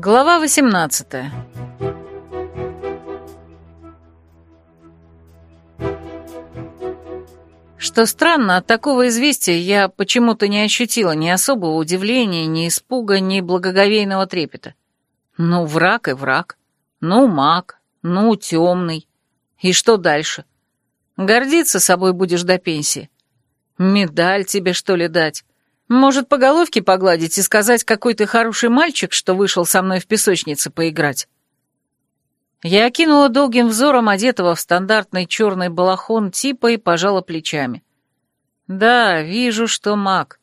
Глава 18 Что странно, от такого известия я почему-то не ощутила ни особого удивления, ни испуга, ни благоговейного трепета. Ну, враг и враг. Ну, маг. Ну, темный. И что дальше? Гордиться собой будешь до пенсии. Медаль тебе, что ли, дать? Может, по головке погладить и сказать, какой ты хороший мальчик, что вышел со мной в песочнице поиграть? Я окинула долгим взором одетого в стандартный черный балахон типа и пожала плечами. Да, вижу, что маг.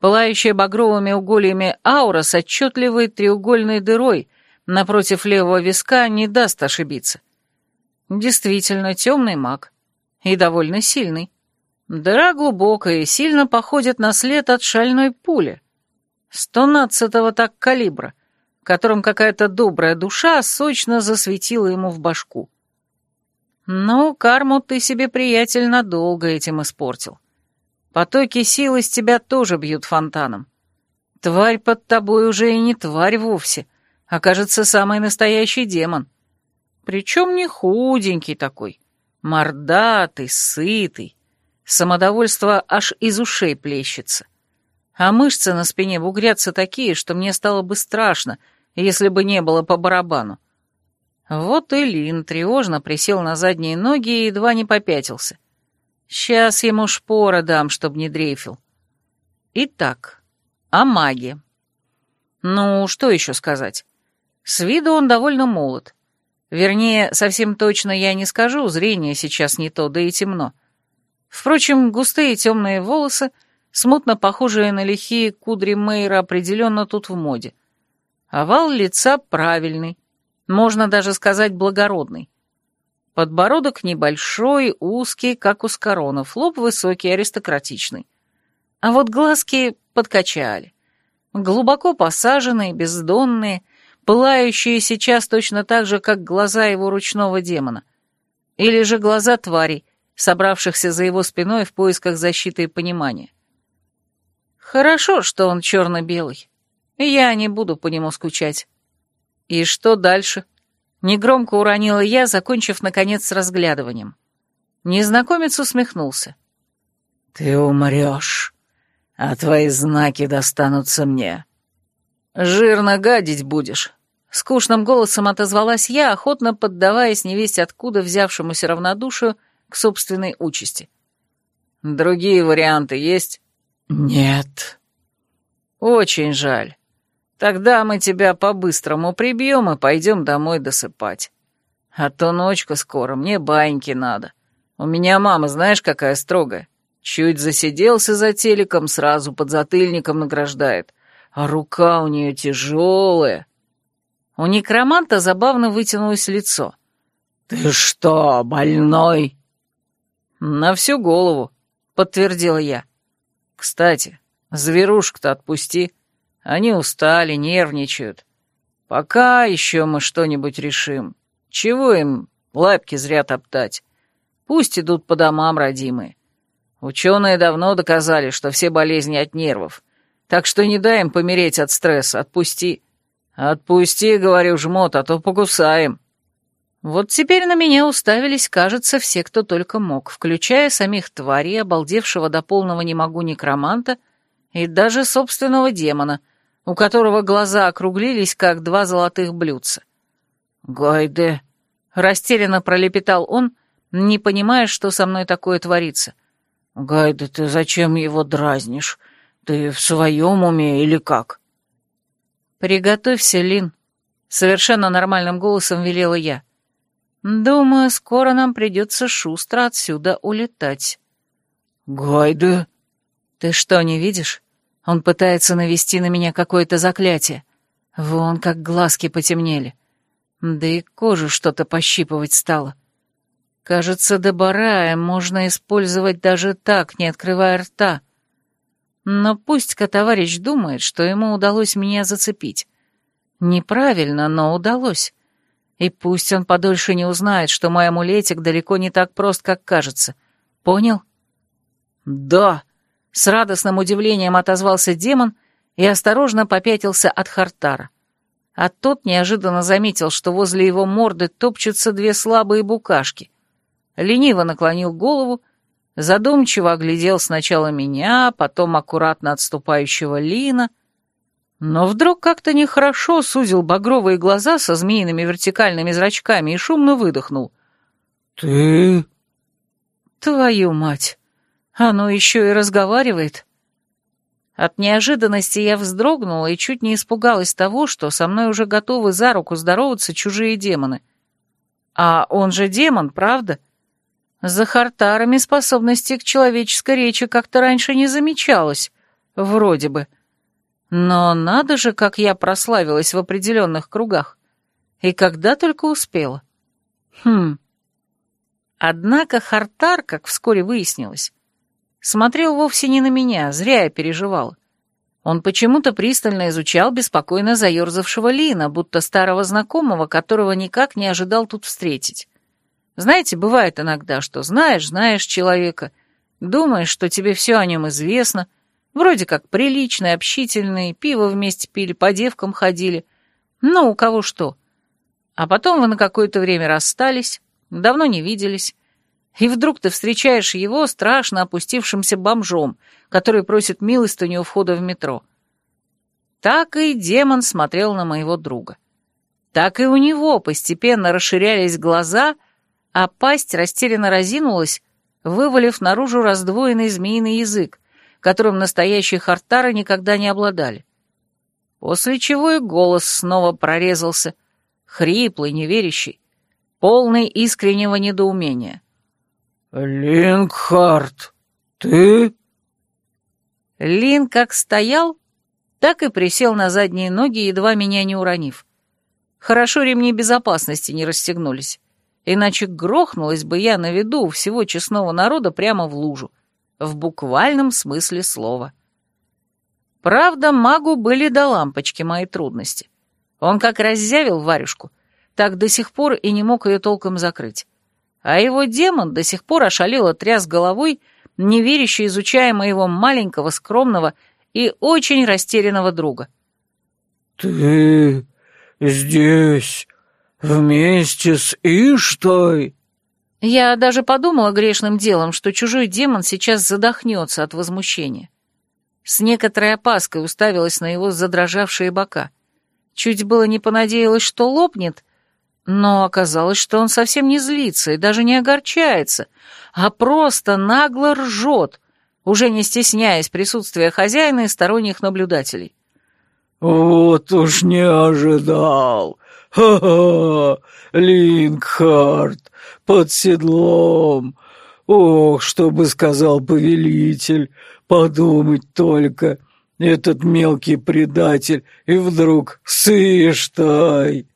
Пылающая багровыми угольями аура с отчетливой треугольной дырой напротив левого виска не даст ошибиться. Действительно, темный маг. И довольно сильный. Дыра глубокая и сильно походит на след от шальной пули. Стонадцатого так калибра, которым какая-то добрая душа сочно засветила ему в башку. Ну, карму ты себе, приятель, надолго этим испортил. Потоки сил из тебя тоже бьют фонтаном. Тварь под тобой уже и не тварь вовсе, а, кажется, самый настоящий демон. Причем не худенький такой, мордатый, сытый, Самодовольство аж из ушей плещется. А мышцы на спине бугрятся такие, что мне стало бы страшно, если бы не было по барабану. Вот и Лин тревожно присел на задние ноги и едва не попятился. Сейчас ему шпора дам, чтоб не дрейфил. Итак, о маге. Ну, что еще сказать? С виду он довольно молод. Вернее, совсем точно я не скажу, зрение сейчас не то, да и темно. Впрочем, густые темные волосы, смутно похожие на лихие кудри Мейра, определенно тут в моде. Овал лица правильный, можно даже сказать благородный. Подбородок небольшой, узкий, как у скоронов, лоб высокий, аристократичный. А вот глазки подкачали. Глубоко посаженные, бездонные, пылающие сейчас точно так же, как глаза его ручного демона. Или же глаза тварей, собравшихся за его спиной в поисках защиты и понимания. Хорошо, что он черно-белый. Я не буду по нему скучать. И что дальше? Негромко уронила я, закончив, наконец, с разглядыванием. Незнакомец усмехнулся. «Ты умрешь, а твои знаки достанутся мне. Жирно гадить будешь». Скучным голосом отозвалась я, охотно поддаваясь невесть откуда взявшемуся равнодушию к собственной участи. «Другие варианты есть?» «Нет». «Очень жаль. Тогда мы тебя по-быстрому прибьем и пойдем домой досыпать. А то ночка скоро, мне баньки надо. У меня мама, знаешь, какая строгая. Чуть засиделся за телеком, сразу под затыльником награждает. А рука у нее тяжелая». У некроманта забавно вытянулось лицо. «Ты что, больной?» «На всю голову», — подтвердила я. «Кстати, зверушек-то отпусти. Они устали, нервничают. Пока еще мы что-нибудь решим. Чего им лапки зря топтать? Пусть идут по домам, родимые. Ученые давно доказали, что все болезни от нервов. Так что не дай им помереть от стресса, отпусти. Отпусти, говорю, жмот, а то покусаем». Вот теперь на меня уставились, кажется, все, кто только мог, включая самих тварей, обалдевшего до полного не могу некроманта и даже собственного демона, у которого глаза округлились, как два золотых блюдца. «Гайде!» — растерянно пролепетал он, не понимая, что со мной такое творится. «Гайде, ты зачем его дразнишь? Ты в своем уме или как?» «Приготовься, Лин», — совершенно нормальным голосом велела я. Думаю, скоро нам придется шустро отсюда улетать. Гайда? Ты что, не видишь? Он пытается навести на меня какое-то заклятие. Вон как глазки потемнели. Да и кожу что-то пощипывать стало. Кажется, добарая можно использовать даже так, не открывая рта. Но пусть-ка товарищ думает, что ему удалось меня зацепить. Неправильно, но удалось. И пусть он подольше не узнает, что мой амулетик далеко не так прост, как кажется. Понял? Да. С радостным удивлением отозвался демон и осторожно попятился от Хартара. а тот неожиданно заметил, что возле его морды топчутся две слабые букашки. Лениво наклонил голову, задумчиво оглядел сначала меня, потом аккуратно отступающего Лина, но вдруг как-то нехорошо сузил багровые глаза со змеиными вертикальными зрачками и шумно выдохнул. «Ты...» «Твою мать! Оно еще и разговаривает!» От неожиданности я вздрогнула и чуть не испугалась того, что со мной уже готовы за руку здороваться чужие демоны. А он же демон, правда? За хартарами способности к человеческой речи как-то раньше не замечалось, вроде бы. Но надо же, как я прославилась в определенных кругах. И когда только успела. Хм. Однако Хартар, как вскоре выяснилось, смотрел вовсе не на меня, зря я переживала. Он почему-то пристально изучал беспокойно заерзавшего Лина, будто старого знакомого, которого никак не ожидал тут встретить. Знаете, бывает иногда, что знаешь, знаешь человека, думаешь, что тебе все о нем известно, вроде как приличный, общительный, пиво вместе пили, по девкам ходили, ну, у кого что. А потом вы на какое-то время расстались, давно не виделись, и вдруг ты встречаешь его страшно опустившимся бомжом, который просит милостыню у входа в метро. Так и демон смотрел на моего друга. Так и у него постепенно расширялись глаза, а пасть растерянно разинулась, вывалив наружу раздвоенный змеиный язык, которым настоящие хартары никогда не обладали. После чего и голос снова прорезался, хриплый, неверящий, полный искреннего недоумения. «Лингхард, ты?» Лин как стоял, так и присел на задние ноги, едва меня не уронив. Хорошо ремни безопасности не расстегнулись, иначе грохнулась бы я на виду у всего честного народа прямо в лужу, в буквальном смысле слова. Правда, магу были до лампочки мои трудности. Он как раззявил варюшку, так до сих пор и не мог ее толком закрыть а его демон до сих пор ошалело тряс головой, неверяще изучая моего маленького, скромного и очень растерянного друга. «Ты здесь вместе с Иштой?» Я даже подумала грешным делом, что чужой демон сейчас задохнется от возмущения. С некоторой опаской уставилась на его задрожавшие бока. Чуть было не понадеялась, что лопнет, но оказалось, что он совсем не злится и даже не огорчается, а просто нагло ржет, уже не стесняясь присутствия хозяина и сторонних наблюдателей. «Вот уж не ожидал! Ха-ха! Лингхард! Под седлом! Ох, что бы сказал повелитель! Подумать только! Этот мелкий предатель и вдруг сыштай!»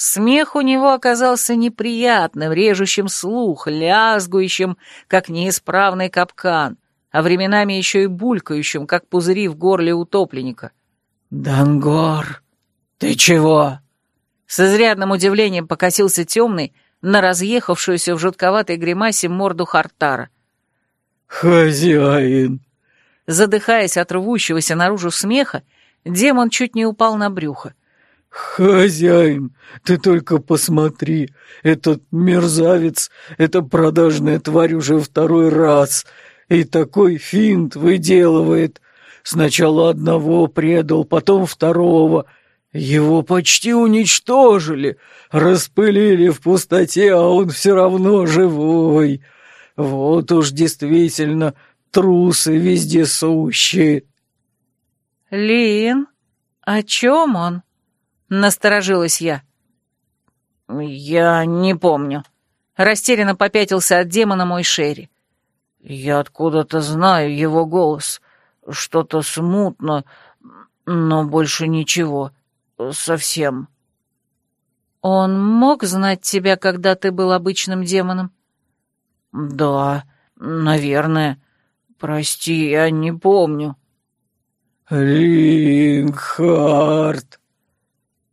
Смех у него оказался неприятным, режущим слух, лязгующим, как неисправный капкан, а временами еще и булькающим, как пузыри в горле утопленника. «Дангор, ты чего?» С изрядным удивлением покосился темный на разъехавшуюся в жутковатой гримасе морду Хартара. «Хозяин!» Задыхаясь от рвущегося наружу смеха, демон чуть не упал на брюхо. «Хозяин, ты только посмотри, этот мерзавец, эта продажная тварь уже второй раз, и такой финт выделывает. Сначала одного предал, потом второго. Его почти уничтожили, распылили в пустоте, а он все равно живой. Вот уж действительно трусы вездесущие». «Лин, о чем он?» Насторожилась я. «Я не помню». Растерянно попятился от демона мой Шерри. «Я откуда-то знаю его голос. Что-то смутно, но больше ничего. Совсем». «Он мог знать тебя, когда ты был обычным демоном?» «Да, наверное. Прости, я не помню». «Лингхард!»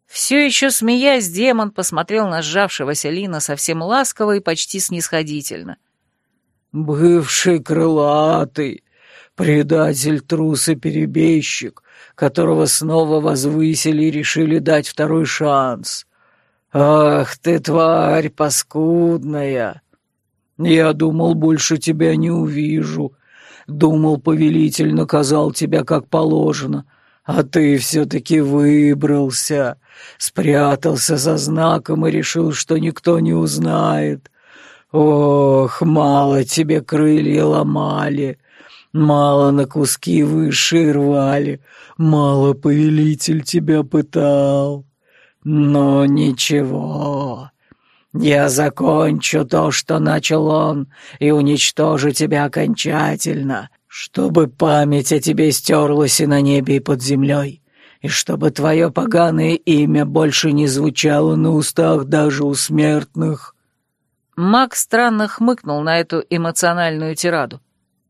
Все еще смеясь, демон посмотрел на сжавшегося Лина совсем ласково и почти снисходительно. «Бывший крылатый, предатель, трус и перебежчик, которого снова возвысили и решили дать второй шанс. Ах ты, тварь паскудная! Я думал, больше тебя не увижу. Думал, повелитель наказал тебя как положено, а ты все-таки выбрался, спрятался за знаком и решил, что никто не узнает. Ох, мало тебе крылья ломали, мало на куски выше рвали, мало повелитель тебя пытал. Но ничего, я закончу то, что начал он, и уничтожу тебя окончательно, чтобы память о тебе стерлась и на небе, и под землей, и чтобы твое поганое имя больше не звучало на устах даже у смертных». Маг странно хмыкнул на эту эмоциональную тираду.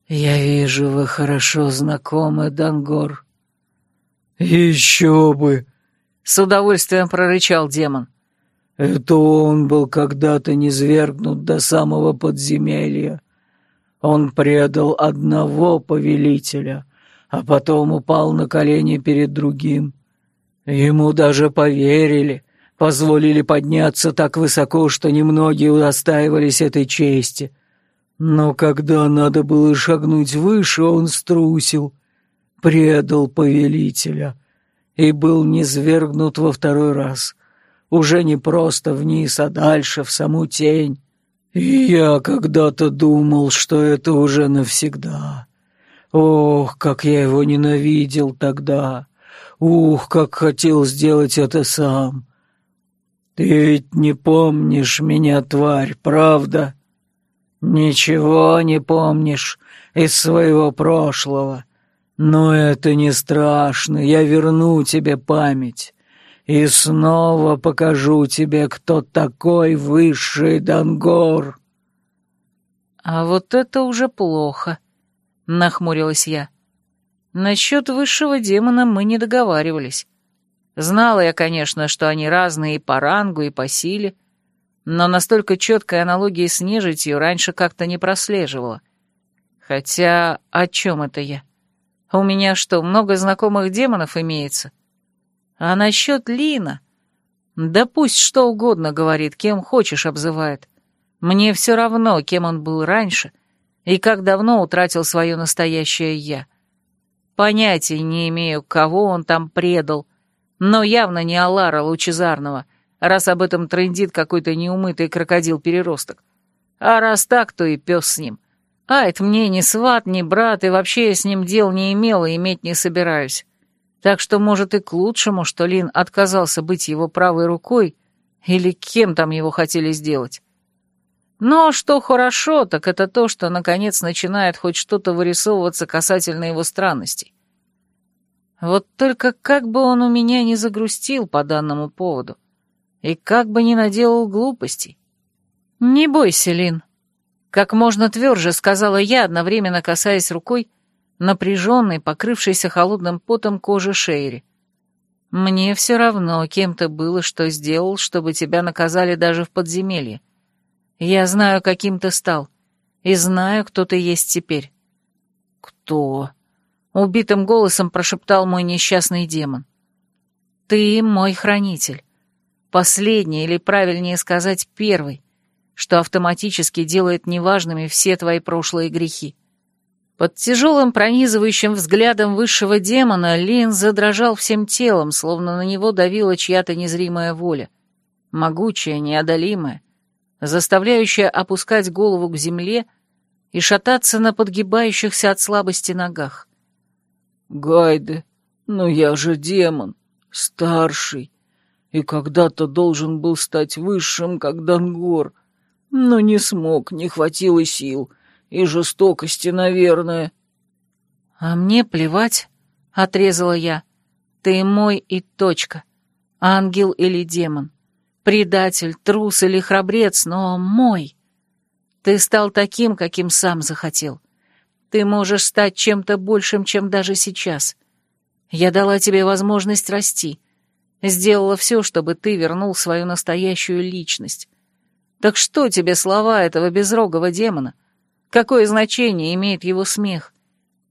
«Я вижу, вы хорошо знакомы, Дангор». «Еще бы!» — с удовольствием прорычал демон. «Это он был когда-то низвергнут до самого подземелья. Он предал одного повелителя, а потом упал на колени перед другим. Ему даже поверили, позволили подняться так высоко, что немногие удостаивались этой чести. Но когда надо было шагнуть выше, он струсил, предал повелителя и был низвергнут во второй раз, уже не просто вниз, а дальше, в саму тень. И я когда-то думал, что это уже навсегда. Ох, как я его ненавидел тогда! Ух, как хотел сделать это сам! «Ты ведь не помнишь меня, тварь, правда?» «Ничего не помнишь из своего прошлого. Но это не страшно, я верну тебе память и снова покажу тебе, кто такой высший Дангор». «А вот это уже плохо», — нахмурилась я. «Насчет высшего демона мы не договаривались. Знала я, конечно, что они разные и по рангу, и по силе, но настолько четкой аналогии с нежитью раньше как-то не прослеживала. Хотя о чем это я? У меня что, много знакомых демонов имеется? А насчет Лина? Да пусть что угодно говорит, кем хочешь обзывает. Мне все равно, кем он был раньше и как давно утратил свое настоящее «я». Понятия не имею, кого он там предал, но явно не Алара Лучезарного, раз об этом трындит какой-то неумытый крокодил-переросток. А раз так, то и пес с ним. А это мне ни сват, ни брат, и вообще я с ним дел не имела и иметь не собираюсь. Так что, может, и к лучшему, что Лин отказался быть его правой рукой, или кем там его хотели сделать. Но что хорошо, так это то, что наконец начинает хоть что-то вырисовываться касательно его странностей. Вот только как бы он у меня не загрустил по данному поводу, и как бы не наделал глупостей. «Не бойся, Лин», — как можно тверже сказала я, одновременно касаясь рукой напряженной, покрывшейся холодным потом кожи Шейри. «Мне все равно, кем ты был и что сделал, чтобы тебя наказали даже в подземелье. Я знаю, каким ты стал, и знаю, кто ты есть теперь». «Кто?» убитым голосом прошептал мой несчастный демон. «Ты мой хранитель. Последний, или правильнее сказать, первый, что автоматически делает неважными все твои прошлые грехи». Под тяжелым пронизывающим взглядом высшего демона Лин задрожал всем телом, словно на него давила чья-то незримая воля, могучая, неодолимая, заставляющая опускать голову к земле и шататься на подгибающихся от слабости ногах. Гайде, но я же демон, старший, и когда-то должен был стать высшим, как Дангор, но не смог, не хватило сил и жестокости, наверное. А мне плевать, — отрезала я. Ты мой и точка. Ангел или демон. Предатель, трус или храбрец, но мой. Ты стал таким, каким сам захотел. Ты можешь стать чем-то большим, чем даже сейчас. Я дала тебе возможность расти. Сделала все, чтобы ты вернул свою настоящую личность. Так что тебе слова этого безрогого демона? Какое значение имеет его смех?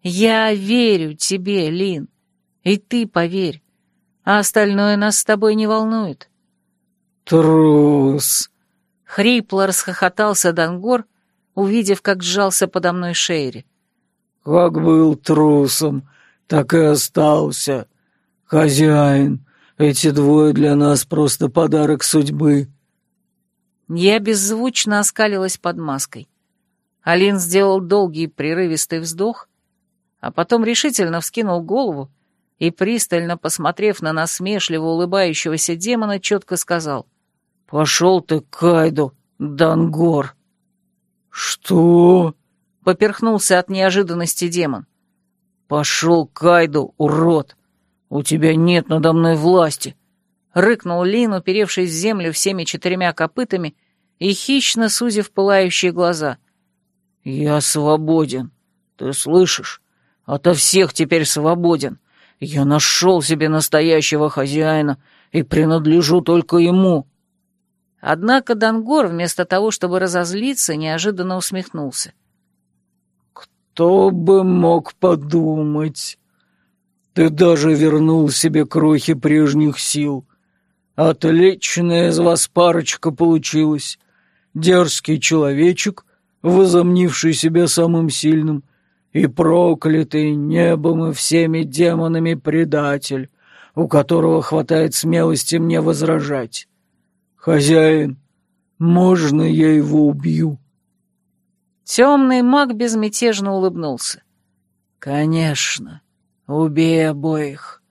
Я верю тебе, Лин. И ты поверь, а остальное нас с тобой не волнует». «Трус!» — хрипло расхохотался Дангор, увидев, как сжался подо мной Шейри. «Как был трусом, так и остался. Хозяин, эти двое для нас просто подарок судьбы». Я беззвучно оскалилась под маской. Алин сделал долгий прерывистый вздох, а потом решительно вскинул голову и, пристально посмотрев на насмешливо улыбающегося демона, четко сказал «Пошел ты к Кайду, Дангор!» «Что?» — поперхнулся от неожиданности демон. «Пошел к Кайду, урод! У тебя нет надо мной власти!» Рыкнул Лин, уперевшись в землю всеми четырьмя копытами и хищно сузив пылающие глаза. «Я свободен, ты слышишь? Ото всех теперь свободен. Я нашел себе настоящего хозяина и принадлежу только ему». Однако Дангор, вместо того, чтобы разозлиться, неожиданно усмехнулся. «Кто бы мог подумать? Ты даже вернул себе крохи прежних сил. Отличная из вас парочка получилась. Дерзкий человечек, возомнивший себя самым сильным, и проклятый небом и всеми демонами предатель, у которого хватает смелости мне возражать. «Хозяин, можно я его убью?» Темный маг безмятежно улыбнулся. «Конечно, убей обоих».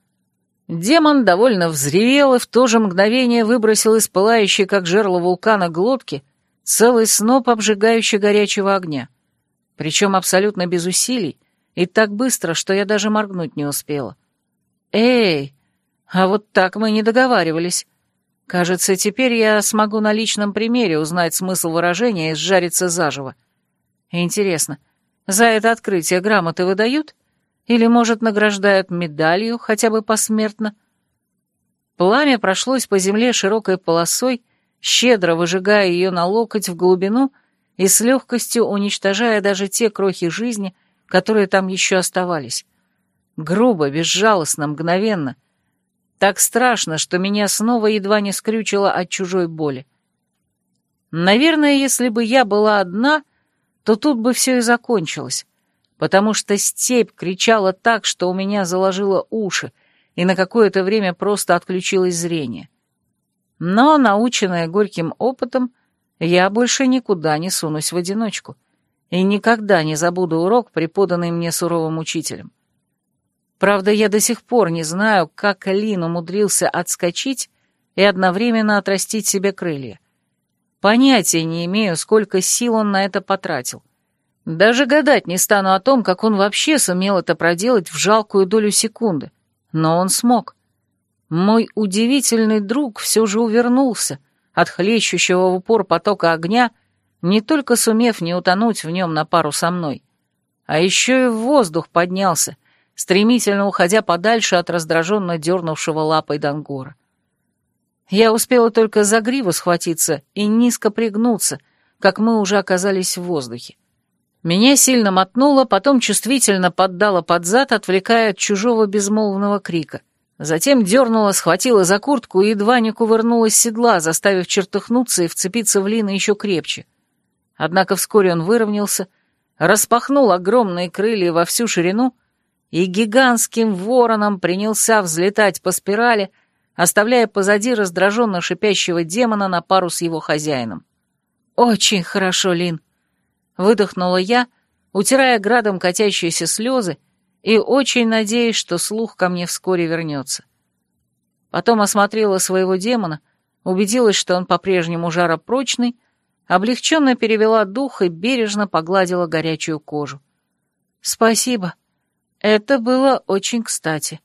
Демон довольно взревел и в то же мгновение выбросил из пылающей, как жерло вулкана, глотки целый сноп обжигающего горячего огня. Причем абсолютно без усилий и так быстро, что я даже моргнуть не успела. «Эй, а вот так мы не договаривались. Кажется, теперь я смогу на личном примере узнать смысл выражения сжариться заживо. Интересно, за это открытие грамоты выдают? Или, может, награждают медалью, хотя бы посмертно? Пламя прошлось по земле широкой полосой, щедро выжигая ее на локоть в глубину и с легкостью уничтожая даже те крохи жизни, которые там еще оставались. Грубо, безжалостно, мгновенно, так страшно, что меня снова едва не скрючило от чужой боли. Наверное, если бы я была одна, то тут бы все и закончилось, потому что степь кричала так, что у меня заложило уши, и на какое-то время просто отключилось зрение. Но, наученная горьким опытом, я больше никуда не сунусь в одиночку и никогда не забуду урок, преподанный мне суровым учителем. Правда, я до сих пор не знаю, как Лин умудрился отскочить и одновременно отрастить себе крылья. Понятия не имею, сколько сил он на это потратил. Даже гадать не стану о том, как он вообще сумел это проделать в жалкую долю секунды. Но он смог. Мой удивительный друг все же увернулся от хлещущего в упор потока огня, не только сумев не утонуть в нем на пару со мной, а еще и в воздух поднялся, стремительно уходя подальше от раздраженно дернувшего лапой Дангора. Я успела только за гриву схватиться и низко пригнуться, как мы уже оказались в воздухе. Меня сильно мотнуло, потом чувствительно поддало под зад, отвлекая от чужого безмолвного крика. Затем дернула, схватила за куртку и едва не кувырнулась седла, заставив чертыхнуться и вцепиться в Лина еще крепче. Однако вскоре он выровнялся, распахнул огромные крылья во всю ширину и гигантским вороном принялся взлетать по спирали, оставляя позади раздраженно шипящего демона на пару с его хозяином. «Очень хорошо, Лин», — выдохнула я, утирая градом катящиеся слезы и очень надеясь, что слух ко мне вскоре вернется. Потом осмотрела своего демона, убедилась, что он по-прежнему жаропрочный, облегченно перевела дух и бережно погладила горячую кожу. «Спасибо», это было очень кстати.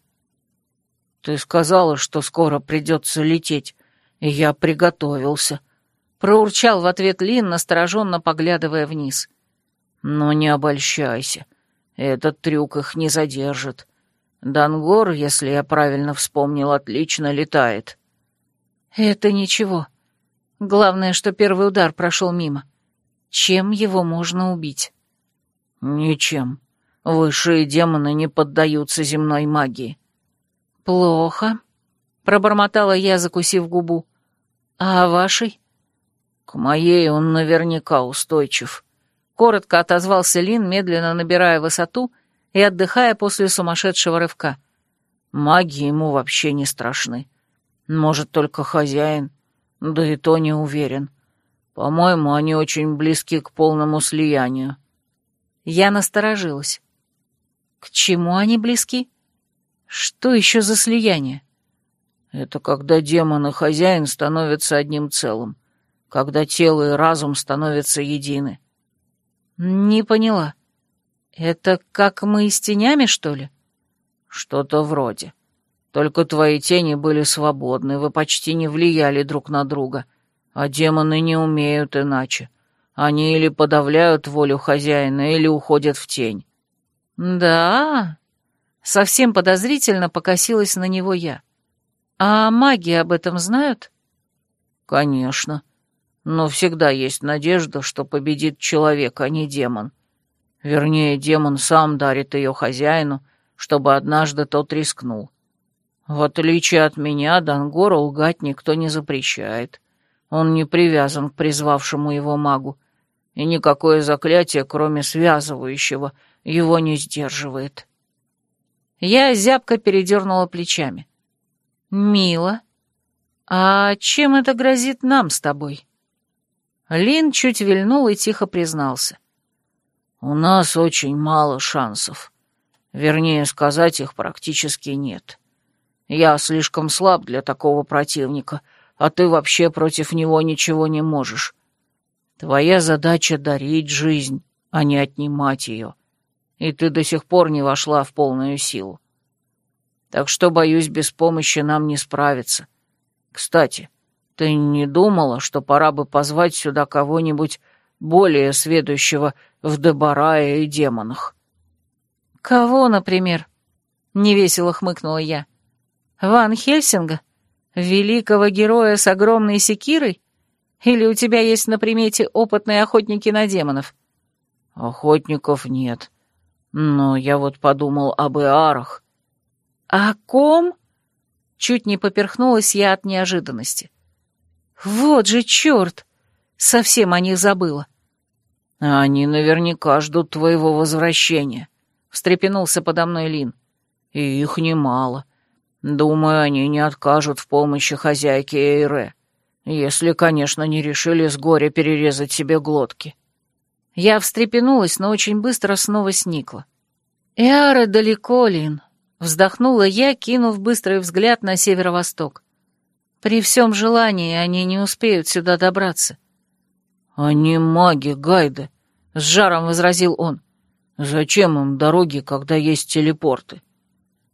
«Ты сказала, что скоро придется лететь, и я приготовился», — проурчал в ответ Лин, настороженно поглядывая вниз. «Но не обольщайся, этот трюк их не задержит. Дангор, если я правильно вспомнил, отлично летает». «Это ничего. Главное, что первый удар прошел мимо. Чем его можно убить?» «Ничем. Высшие демоны не поддаются земной магии. Плохо, пробормотала я, закусив губу. А вашей? К моей он наверняка устойчив. Коротко отозвался Лин, медленно набирая высоту и отдыхая после сумасшедшего рывка. Маги ему вообще не страшны. Может, только хозяин, да и то не уверен. По-моему, они очень близки к полному слиянию. Я насторожилась. К чему они близки? Что еще за слияние? Это когда демон и хозяин становятся одним целым, когда тело и разум становятся едины. Не поняла. Это как мы с тенями, что ли? Что-то вроде. Только твои тени были свободны, вы почти не влияли друг на друга, а демоны не умеют иначе. Они или подавляют волю хозяина, или уходят в тень. Да, совсем подозрительно покосилась на него я. А маги об этом знают? Конечно. Но всегда есть надежда, что победит человек, а не демон. Вернее, демон сам дарит ее хозяину, чтобы однажды тот рискнул. В отличие от меня, Дангору лгать никто не запрещает. Он не привязан к призвавшему его магу, и никакое заклятие, кроме связывающего, его не сдерживает. Я зябко передернула плечами. «Мило. А чем это грозит нам с тобой?» Лин чуть вильнул и тихо признался. «У нас очень мало шансов. Вернее, сказать их практически нет. Я слишком слаб для такого противника, а ты вообще против него ничего не можешь. Твоя задача — дарить жизнь, а не отнимать ее. И ты до сих пор не вошла в полную силу. Так что, боюсь, без помощи нам не справиться. Кстати, ты не думала, что пора бы позвать сюда кого-нибудь более сведущего в Дебарае и демонах?» «Кого, например?» — невесело хмыкнула я. Ван Хельсинга? Великого героя с огромной секирой? Или у тебя есть на примете опытные охотники на демонов? Охотников нет. Но я вот подумал об Иарах. О ком? Чуть не поперхнулась я от неожиданности. Вот же черт! Совсем о них забыла. Они наверняка ждут твоего возвращения, встрепенулся подо мной Лин. И их немало. Думаю, они не откажут в помощи хозяйке Эйре, если, конечно, не решили с горя перерезать себе глотки. Я встрепенулась, но очень быстро снова сникла. «Эары далеко, Лин», — вздохнула я, кинув быстрый взгляд на северо-восток. «При всем желании они не успеют сюда добраться». «Они маги, Гайды», — с жаром возразил он. «Зачем им дороги, когда есть телепорты?»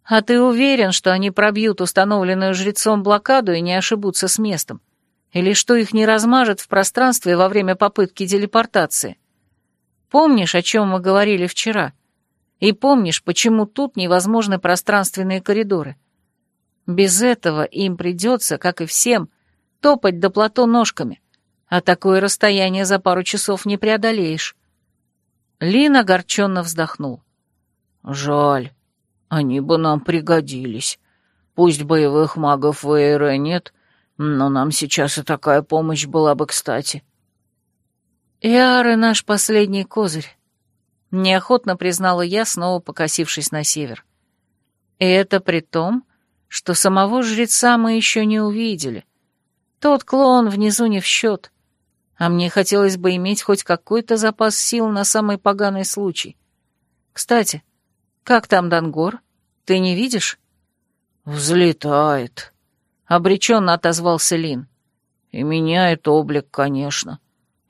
А ты уверен, что они пробьют установленную жрецом блокаду и не ошибутся с местом? Или что их не размажет в пространстве во время попытки телепортации? Помнишь, о чем мы говорили вчера? И помнишь, почему тут невозможны пространственные коридоры? Без этого им придется, как и всем, топать до плато ножками, а такое расстояние за пару часов не преодолеешь. Лин огорченно вздохнул. «Жаль. Они бы нам пригодились. Пусть боевых магов в Эйре нет, но нам сейчас и такая помощь была бы кстати. Иары наш последний козырь, неохотно признала я, снова покосившись на север. И это при том, что самого жреца мы еще не увидели. Тот клоун внизу не в счет, а мне хотелось бы иметь хоть какой-то запас сил на самый поганый случай. Кстати, как там Дангор? Ты не видишь?» «Взлетает», — обреченно отозвался Лин. «И меняет облик, конечно.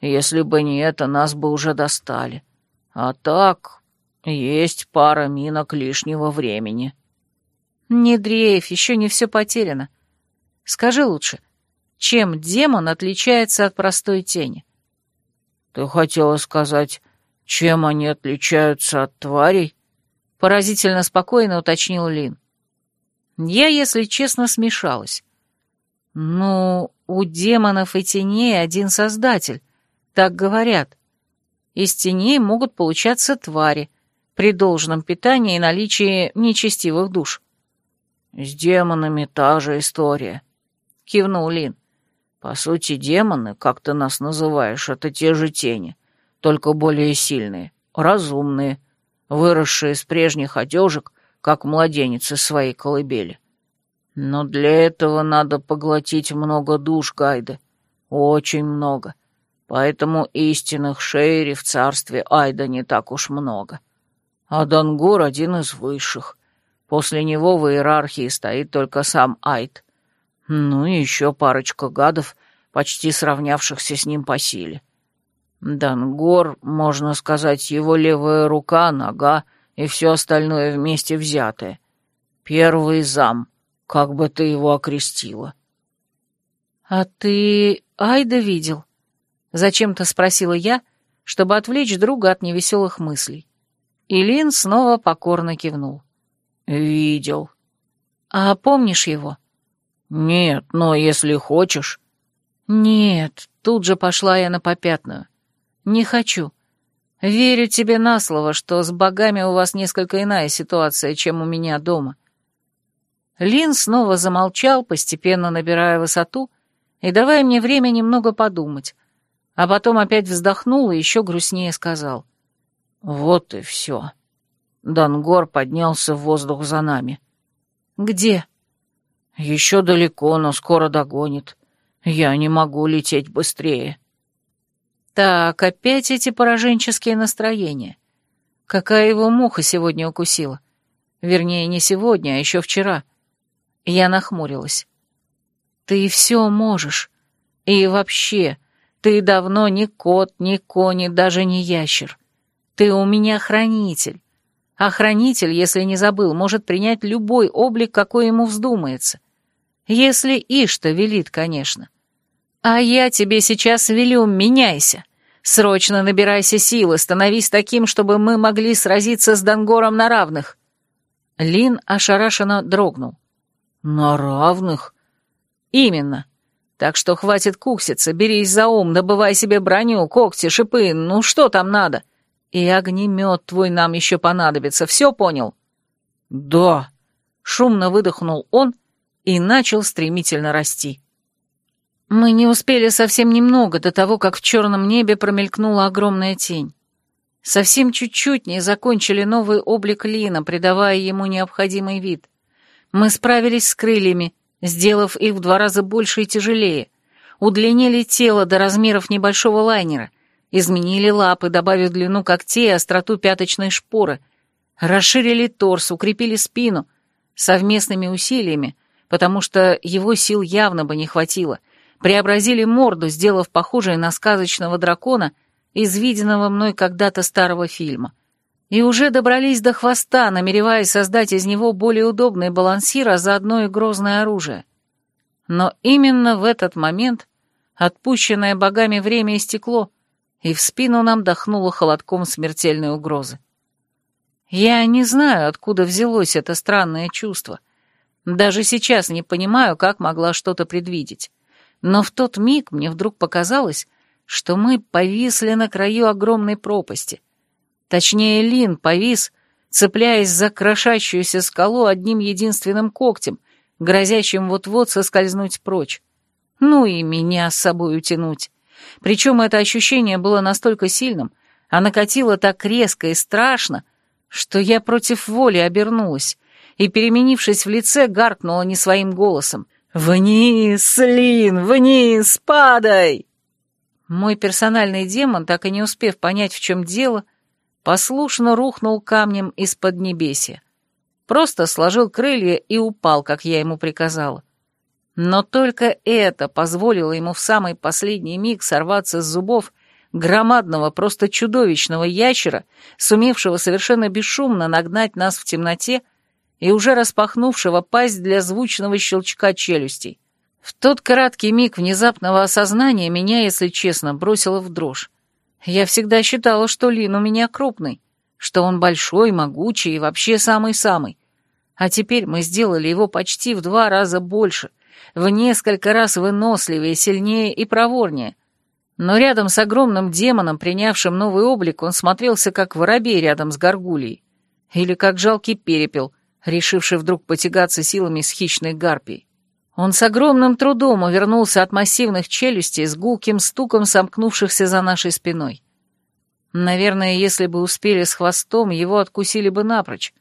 Если бы не это, нас бы уже достали. А так, есть пара минок лишнего времени». «Не дрейф, еще не все потеряно. Скажи лучше, чем демон отличается от простой тени?» «Ты хотела сказать, чем они отличаются от тварей?» Поразительно спокойно уточнил Лин. Я, если честно, смешалась. Ну, у демонов и теней один создатель, так говорят. Из теней могут получаться твари, при должном питании и наличии нечестивых душ. «С демонами та же история», — кивнул Лин. «По сути, демоны, как ты нас называешь, это те же тени, только более сильные, разумные, выросшие из прежних одежек, как младенец из своей колыбели. Но для этого надо поглотить много душ Гайда, очень много, поэтому истинных Шейри в царстве Айда не так уж много. А Дангур один из высших. После него в иерархии стоит только сам Айд. Ну и еще парочка гадов, почти сравнявшихся с ним по силе. Дангор, можно сказать, его левая рука, нога и все остальное вместе взятое. Первый зам, как бы ты его окрестила. «А ты Айда видел?» — зачем-то спросила я, чтобы отвлечь друга от невеселых мыслей. Илин снова покорно кивнул. «Видел». «А помнишь его?» «Нет, но если хочешь...» «Нет», — тут же пошла я на попятную. «Не хочу. Верю тебе на слово, что с богами у вас несколько иная ситуация, чем у меня дома». Лин снова замолчал, постепенно набирая высоту и давая мне время немного подумать, а потом опять вздохнул и еще грустнее сказал. «Вот и все. Дангор поднялся в воздух за нами». «Где?» «Еще далеко, но скоро догонит. Я не могу лететь быстрее». Так, опять эти пораженческие настроения. Какая его муха сегодня укусила? Вернее, не сегодня, а еще вчера. Я нахмурилась. Ты все можешь. И вообще, ты давно не кот, не кони, даже не ящер. Ты у меня хранитель. А хранитель, если не забыл, может принять любой облик, какой ему вздумается. Если Ишта велит, конечно. А я тебе сейчас велю, меняйся. Срочно набирайся силы, становись таким, чтобы мы могли сразиться с Дангором на равных. Лин ошарашенно дрогнул. На равных? Именно. Так что хватит кукситься, берись за ум, добывай себе броню, когти, шипы, ну что там надо? И огнемет твой нам еще понадобится, все понял? Да. Шумно выдохнул он и начал стремительно расти. Мы не успели совсем немного до того, как в черном небе промелькнула огромная тень. Совсем чуть-чуть не закончили новый облик Лина, придавая ему необходимый вид. Мы справились с крыльями, сделав их в два раза больше и тяжелее, удлинили тело до размеров небольшого лайнера, изменили лапы, добавив длину когтей и остроту пяточной шпоры, расширили торс, укрепили спину совместными усилиями, потому что его сил явно бы не хватило — преобразили морду, сделав похожей на сказочного дракона из виденного мной когда-то старого фильма. И уже добрались до хвоста, намереваясь создать из него более удобный балансир, а заодно и грозное оружие. Но именно в этот момент отпущенное богами время истекло, и в спину нам дохнуло холодком смертельной угрозы. Я не знаю, откуда взялось это странное чувство. Даже сейчас не понимаю, как могла что-то предвидеть. Но в тот миг мне вдруг показалось, что мы повисли на краю огромной пропасти. Точнее, Лин повис, цепляясь за крошащуюся скалу одним единственным когтем, грозящим вот-вот соскользнуть прочь. Ну и меня с собой утянуть. Причем это ощущение было настолько сильным, а накатило так резко и страшно, что я против воли обернулась и, переменившись в лице, гаркнула не своим голосом. «Вниз, Лин, вниз, падай!» Мой персональный демон, так и не успев понять, в чем дело, послушно рухнул камнем из-под небесия. Просто сложил крылья и упал, как я ему приказала. Но только это позволило ему в самый последний миг сорваться с зубов громадного, просто чудовищного ящера, сумевшего совершенно бесшумно нагнать нас в темноте и уже распахнувшего пасть для звучного щелчка челюстей. В тот краткий миг внезапного осознания меня, если честно, бросило в дрожь. Я всегда считала, что Лин у меня крупный, что он большой, могучий и вообще самый-самый. А теперь мы сделали его почти в два раза больше, в несколько раз выносливее, сильнее и проворнее. Но рядом с огромным демоном, принявшим новый облик, он смотрелся как воробей рядом с горгульей. Или как жалкий перепел — решивший вдруг потягаться силами с хищной гарпией. Он с огромным трудом увернулся от массивных челюстей с гулким стуком сомкнувшихся за нашей спиной. Наверное, если бы успели с хвостом, его откусили бы напрочь.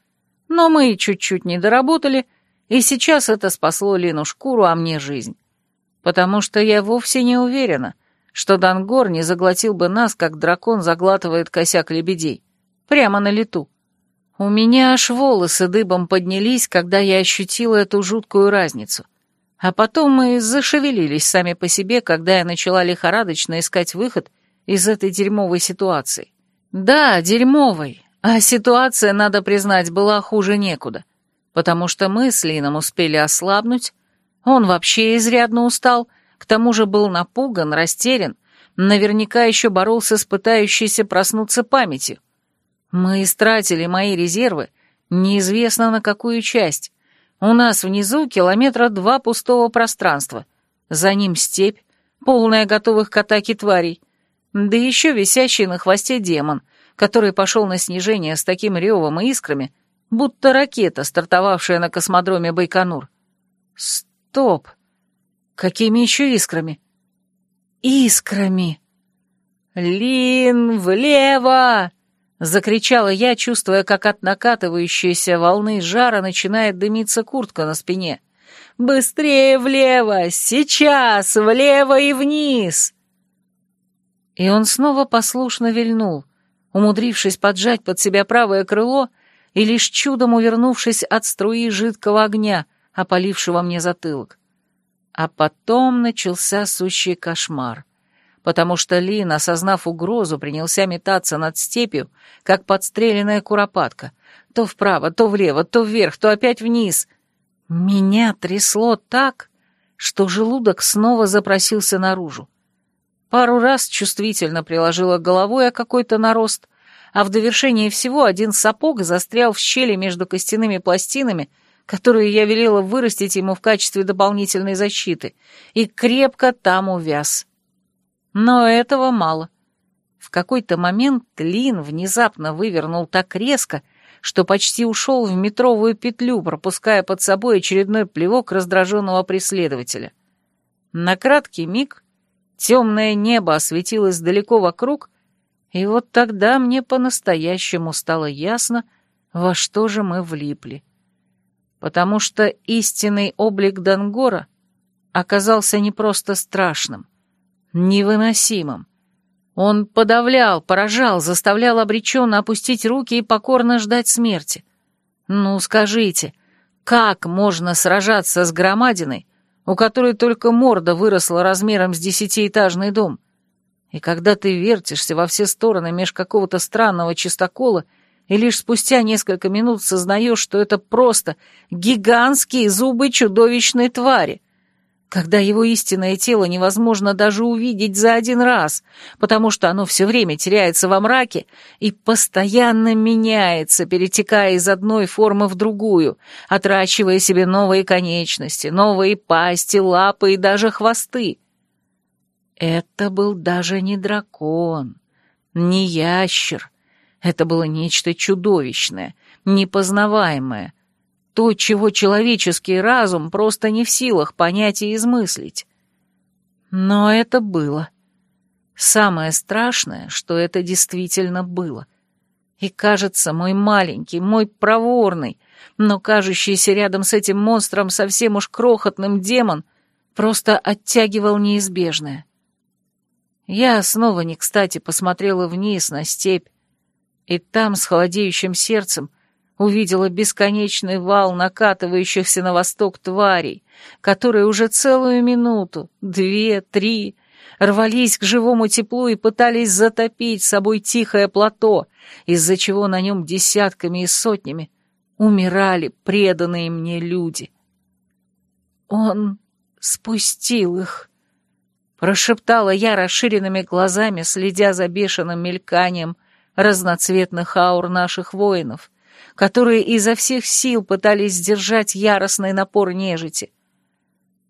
Но мы чуть-чуть не доработали, и сейчас это спасло Лину шкуру, а мне жизнь. Потому что я вовсе не уверена, что Дангор не заглотил бы нас, как дракон заглатывает косяк лебедей. Прямо на лету. У меня аж волосы дыбом поднялись, когда я ощутила эту жуткую разницу. А потом мы зашевелились сами по себе, когда я начала лихорадочно искать выход из этой дерьмовой ситуации. Да, дерьмовой, а ситуация, надо признать, была хуже некуда, потому что мы с Лином успели ослабнуть, он вообще изрядно устал, к тому же был напуган, растерян, наверняка еще боролся с пытающейся проснуться памятью. Мы истратили мои резервы, неизвестно на какую часть. У нас внизу километра два пустого пространства, за ним степь, полная готовых к атаке тварей, да еще висящий на хвосте демон, который пошел на снижение с таким ревом и искрами, будто ракета, стартовавшая на космодроме Байконур. Стоп! Какими еще искрами? Искрами! «Лин, влево!» — закричала я, чувствуя, как от накатывающейся волны жара начинает дымиться куртка на спине. «Быстрее влево! Сейчас! Влево и вниз!» И он снова послушно вильнул, умудрившись поджать под себя правое крыло и лишь чудом увернувшись от струи жидкого огня, опалившего мне затылок. А потом начался сущий кошмар, потому что Лин, осознав угрозу, принялся метаться над степью, как подстреленная куропатка, то вправо, то влево, то вверх, то опять вниз. Меня трясло так, что желудок снова запросился наружу. Пару раз чувствительно приложила головой о какой-то нарост, а в довершение всего один сапог застрял в щели между костяными пластинами, которые я велела вырастить ему в качестве дополнительной защиты, и крепко там увяз. Но этого мало. В какой-то момент Лин внезапно вывернул так резко, что почти ушел в метровую петлю, пропуская под собой очередной плевок раздраженного преследователя. На краткий миг Темное небо осветилось далеко вокруг, и вот тогда мне по-настоящему стало ясно, во что же мы влипли. Потому что истинный облик Дангора оказался не просто страшным, невыносимым. Он подавлял, поражал, заставлял обреченно опустить руки и покорно ждать смерти. Ну, скажите, как можно сражаться с громадиной, у которой только морда выросла размером с десятиэтажный дом. И когда ты вертишься во все стороны меж какого-то странного чистокола, и лишь спустя несколько минут сознаешь, что это просто гигантские зубы чудовищной твари, когда его истинное тело невозможно даже увидеть за один раз, потому что оно все время теряется во мраке и постоянно меняется, перетекая из одной формы в другую, отращивая себе новые конечности, новые пасти, лапы и даже хвосты. Это был даже не дракон, не ящер. Это было нечто чудовищное, непознаваемое, то, чего человеческий разум просто не в силах понять и измыслить. Но это было. Самое страшное, что это действительно было. И, кажется, мой маленький, мой проворный, но кажущийся рядом с этим монстром совсем уж крохотным демон просто оттягивал неизбежное. Я снова не кстати посмотрела вниз на степь, и там с холодеющим сердцем увидела бесконечный вал накатывающихся на восток тварей, которые уже целую минуту, две, три, рвались к живому теплу и пытались затопить собой тихое плато, из-за чего на нем десятками и сотнями умирали преданные мне люди. Он спустил их, прошептала я расширенными глазами, следя за бешеным мельканием разноцветных аур наших воинов, которые изо всех сил пытались сдержать яростный напор нежити.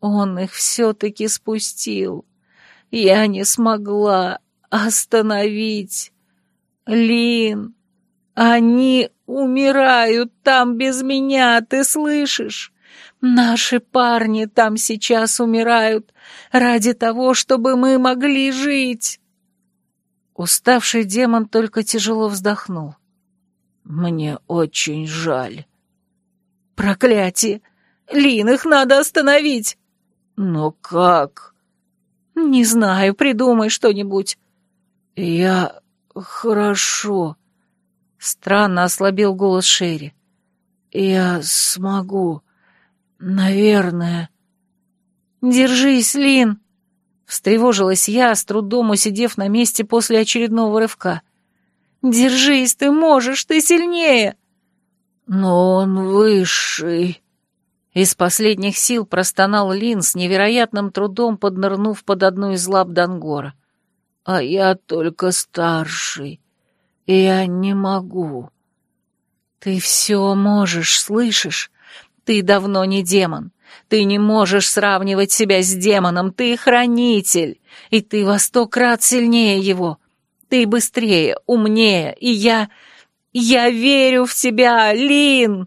Он их все-таки спустил. Я не смогла остановить. Лин, они умирают там без меня, ты слышишь? Наши парни там сейчас умирают ради того, чтобы мы могли жить. Уставший демон только тяжело вздохнул. Мне очень жаль. Проклятие! Лин, их надо остановить. Но как? Не знаю, придумай что-нибудь. Я... хорошо. Странно ослабел голос Шерри. Я смогу. Наверное. Держись, Лин. Встревожилась я, с трудом усидев на месте после очередного рывка. Держись, ты можешь, ты сильнее. Но он высший. Из последних сил простонал Лин с невероятным трудом, поднырнув под одну из лап Дангора. «А я только старший, и я не могу». «Ты все можешь, слышишь? Ты давно не демон. Ты не можешь сравнивать себя с демоном. Ты хранитель, и ты во сто крат сильнее его. Ты быстрее, умнее, и я... Я верю в тебя, Лин!»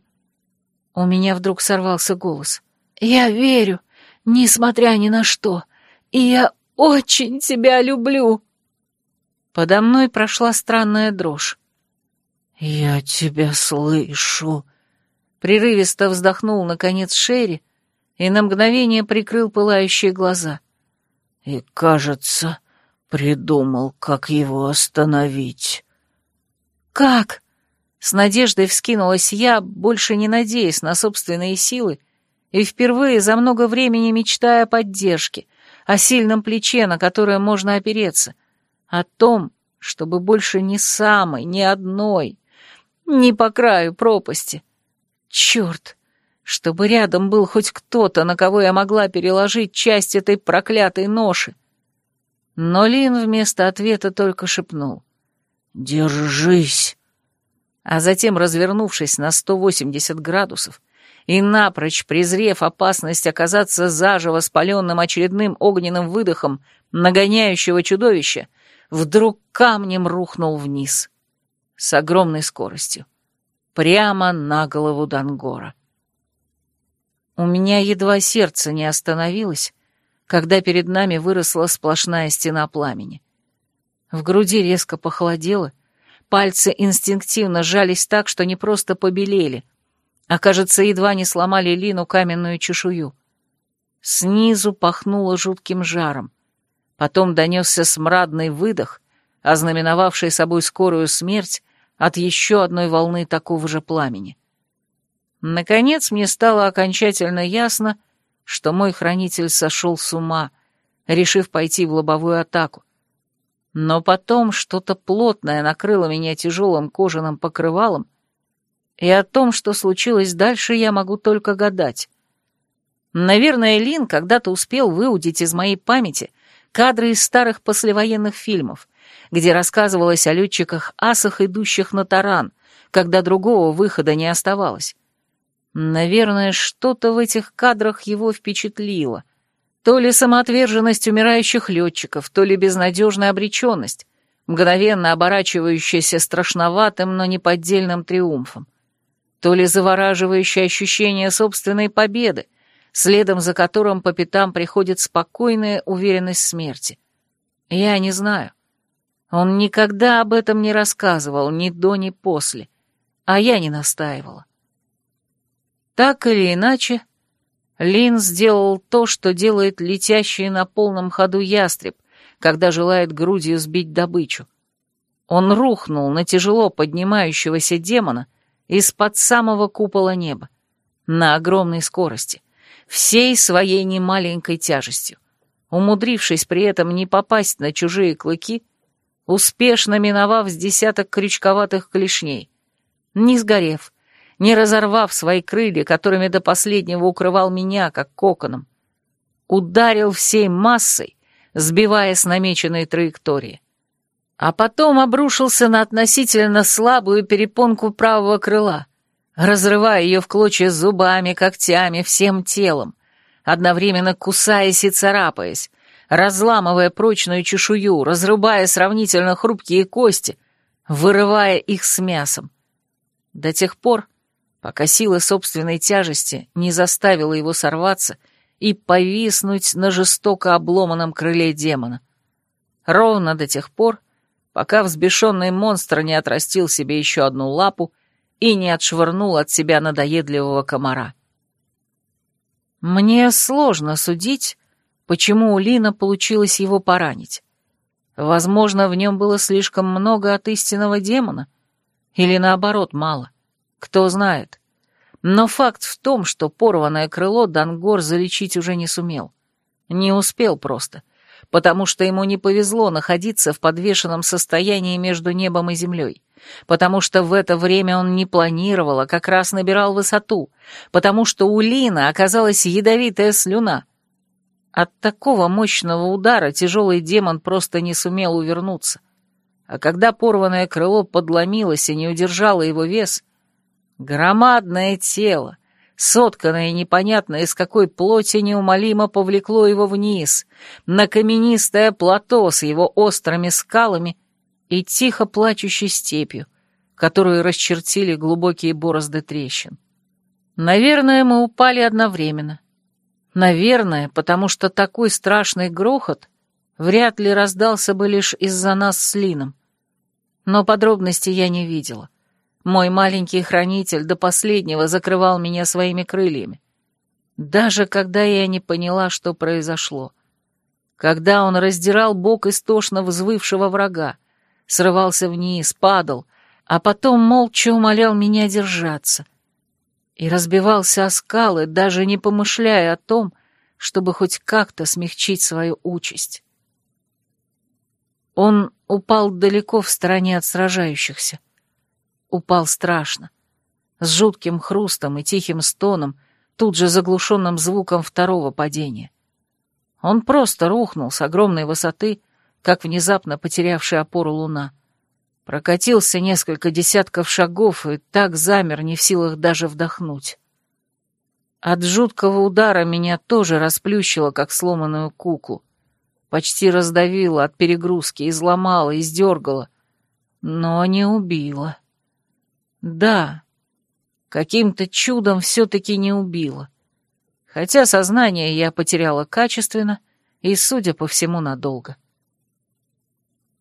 У меня вдруг сорвался голос. «Я верю, несмотря ни на что, и я очень тебя люблю!» Подо мной прошла странная дрожь. «Я тебя слышу!» Прерывисто вздохнул, наконец, Шерри и на мгновение прикрыл пылающие глаза. «И, кажется, придумал, как его остановить». «Как?» С надеждой вскинулась я, больше не надеясь на собственные силы, и впервые за много времени мечтая о поддержке, о сильном плече, на которое можно опереться, о том, чтобы больше ни самой, ни одной, ни по краю пропасти. Черт! Чтобы рядом был хоть кто-то, на кого я могла переложить часть этой проклятой ноши. Но Лин вместо ответа только шепнул. «Держись!» а затем, развернувшись на 180 градусов и напрочь презрев опасность оказаться заживо спаленным очередным огненным выдохом нагоняющего чудовища, вдруг камнем рухнул вниз с огромной скоростью, прямо на голову Дангора. У меня едва сердце не остановилось, когда перед нами выросла сплошная стена пламени. В груди резко похолодело, Пальцы инстинктивно сжались так, что не просто побелели, а, кажется, едва не сломали Лину каменную чешую. Снизу пахнуло жутким жаром. Потом донесся смрадный выдох, ознаменовавший собой скорую смерть от еще одной волны такого же пламени. Наконец мне стало окончательно ясно, что мой хранитель сошел с ума, решив пойти в лобовую атаку, но потом что-то плотное накрыло меня тяжелым кожаным покрывалом, и о том, что случилось дальше, я могу только гадать. Наверное, Лин когда-то успел выудить из моей памяти кадры из старых послевоенных фильмов, где рассказывалось о летчиках-асах, идущих на таран, когда другого выхода не оставалось. Наверное, что-то в этих кадрах его впечатлило — то ли самоотверженность умирающих летчиков, то ли безнадежная обреченность, мгновенно оборачивающаяся страшноватым, но неподдельным триумфом, то ли завораживающее ощущение собственной победы, следом за которым по пятам приходит спокойная уверенность смерти. Я не знаю. Он никогда об этом не рассказывал, ни до, ни после, а я не настаивала. Так или иначе, Лин сделал то, что делает летящий на полном ходу ястреб, когда желает грудью сбить добычу. Он рухнул на тяжело поднимающегося демона из-под самого купола неба, на огромной скорости, всей своей немаленькой тяжестью, умудрившись при этом не попасть на чужие клыки, успешно миновав с десяток крючковатых клешней, не сгорев, не разорвав свои крылья, которыми до последнего укрывал меня, как коконом. Ударил всей массой, сбивая с намеченной траектории. А потом обрушился на относительно слабую перепонку правого крыла, разрывая ее в клочья зубами, когтями, всем телом, одновременно кусаясь и царапаясь, разламывая прочную чешую, разрубая сравнительно хрупкие кости, вырывая их с мясом. До тех пор, пока сила собственной тяжести не заставила его сорваться и повиснуть на жестоко обломанном крыле демона. Ровно до тех пор, пока взбешенный монстр не отрастил себе еще одну лапу и не отшвырнул от себя надоедливого комара. Мне сложно судить, почему у Лина получилось его поранить. Возможно, в нем было слишком много от истинного демона, или наоборот, мало. Кто знает. Но факт в том, что порванное крыло Дангор залечить уже не сумел. Не успел просто, потому что ему не повезло находиться в подвешенном состоянии между небом и землей, потому что в это время он не планировал, а как раз набирал высоту, потому что у Лина оказалась ядовитая слюна. От такого мощного удара тяжелый демон просто не сумел увернуться. А когда порванное крыло подломилось и не удержало его вес, Громадное тело, сотканное непонятно из какой плоти, неумолимо повлекло его вниз, на каменистое плато с его острыми скалами и тихо плачущей степью, которую расчертили глубокие борозды трещин. Наверное, мы упали одновременно. Наверное, потому что такой страшный грохот вряд ли раздался бы лишь из-за нас с Лином. Но подробностей я не видела. Мой маленький хранитель до последнего закрывал меня своими крыльями. Даже когда я не поняла, что произошло. Когда он раздирал бок истошно взвывшего врага, срывался вниз, падал, а потом молча умолял меня держаться. И разбивался о скалы, даже не помышляя о том, чтобы хоть как-то смягчить свою участь. Он упал далеко в стороне от сражающихся упал страшно, с жутким хрустом и тихим стоном, тут же заглушенным звуком второго падения. Он просто рухнул с огромной высоты, как внезапно потерявшая опору луна. Прокатился несколько десятков шагов и так замер, не в силах даже вдохнуть. От жуткого удара меня тоже расплющило, как сломанную куклу. Почти раздавило от перегрузки, изломало, издергало, но не убило. Да, каким-то чудом все-таки не убило. Хотя сознание я потеряла качественно и, судя по всему, надолго.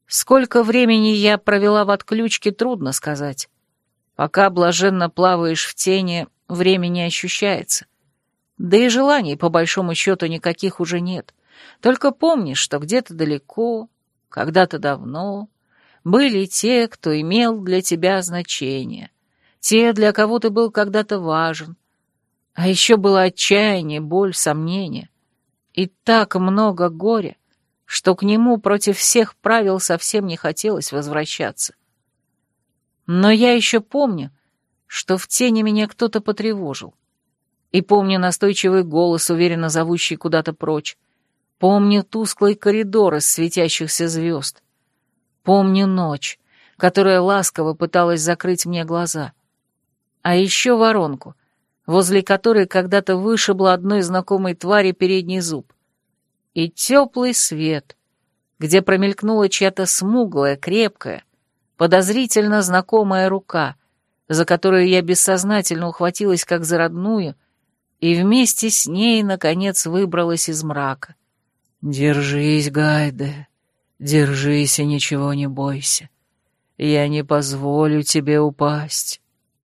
Сколько времени я провела в отключке, трудно сказать. Пока блаженно плаваешь в тени, время не ощущается. Да и желаний, по большому счету, никаких уже нет. Только помнишь, что где-то далеко, когда-то давно, были те, кто имел для тебя значение, те, для кого ты был когда-то важен. А еще было отчаяние, боль, сомнение. И так много горя, что к нему против всех правил совсем не хотелось возвращаться. Но я еще помню, что в тени меня кто-то потревожил. И помню настойчивый голос, уверенно зовущий куда-то прочь. Помню тусклый коридор из светящихся звезд. Помню ночь, которая ласково пыталась закрыть мне глаза. А еще воронку, возле которой когда-то вышибло одной знакомой твари передний зуб. И теплый свет, где промелькнула чья-то смуглая, крепкая, подозрительно знакомая рука, за которую я бессознательно ухватилась как за родную, и вместе с ней, наконец, выбралась из мрака. «Держись, Гайде, Держись и ничего не бойся. Я не позволю тебе упасть.